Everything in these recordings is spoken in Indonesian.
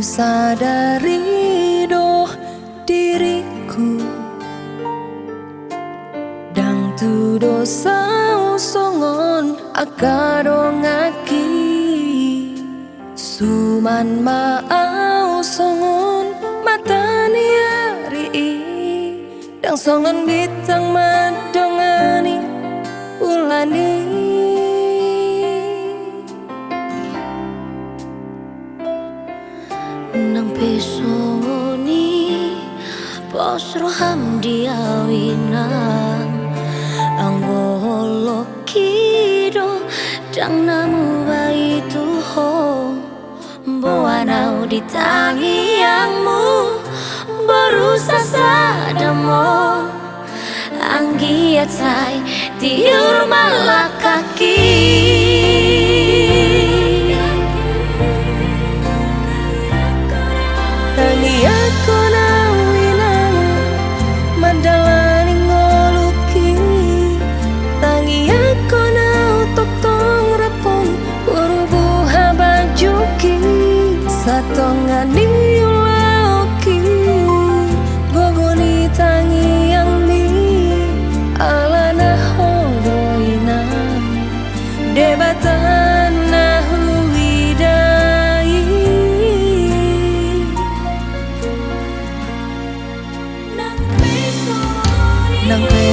Sadari doh diriku. Dang tu dosa songon akado ngaki. Suman maau songon matani ari Dang songon bitang madongani ulani Nang pesoni Posro hamdiawina Ang kido Dang namu baitu ho Buanau di tangiangmu Baru sasadamo Anggiat say Tiur malakaki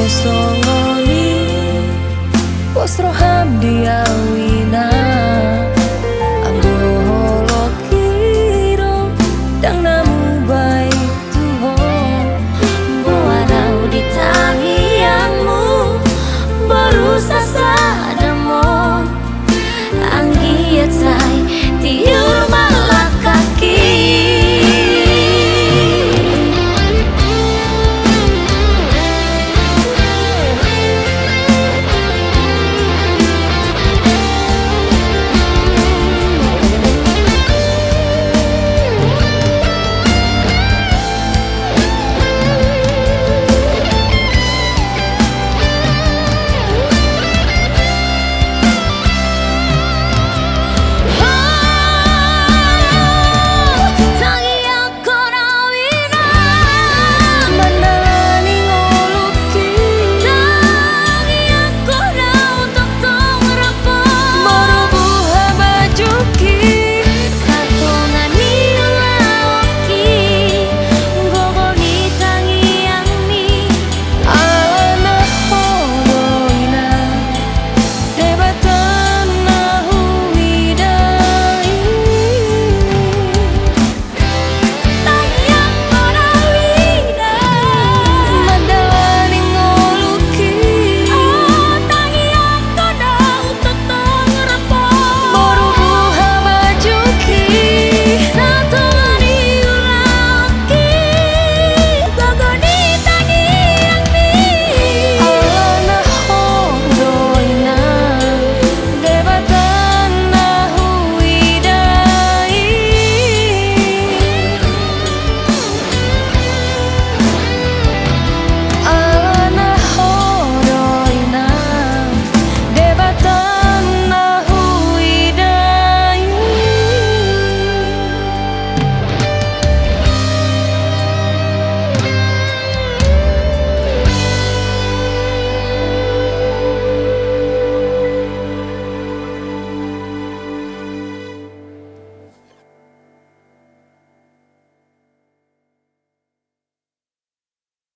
Soloni Wasro hamdi awina Anggo holokiro Dang namu bai tuho. Boanau di tangianmu Baru sasa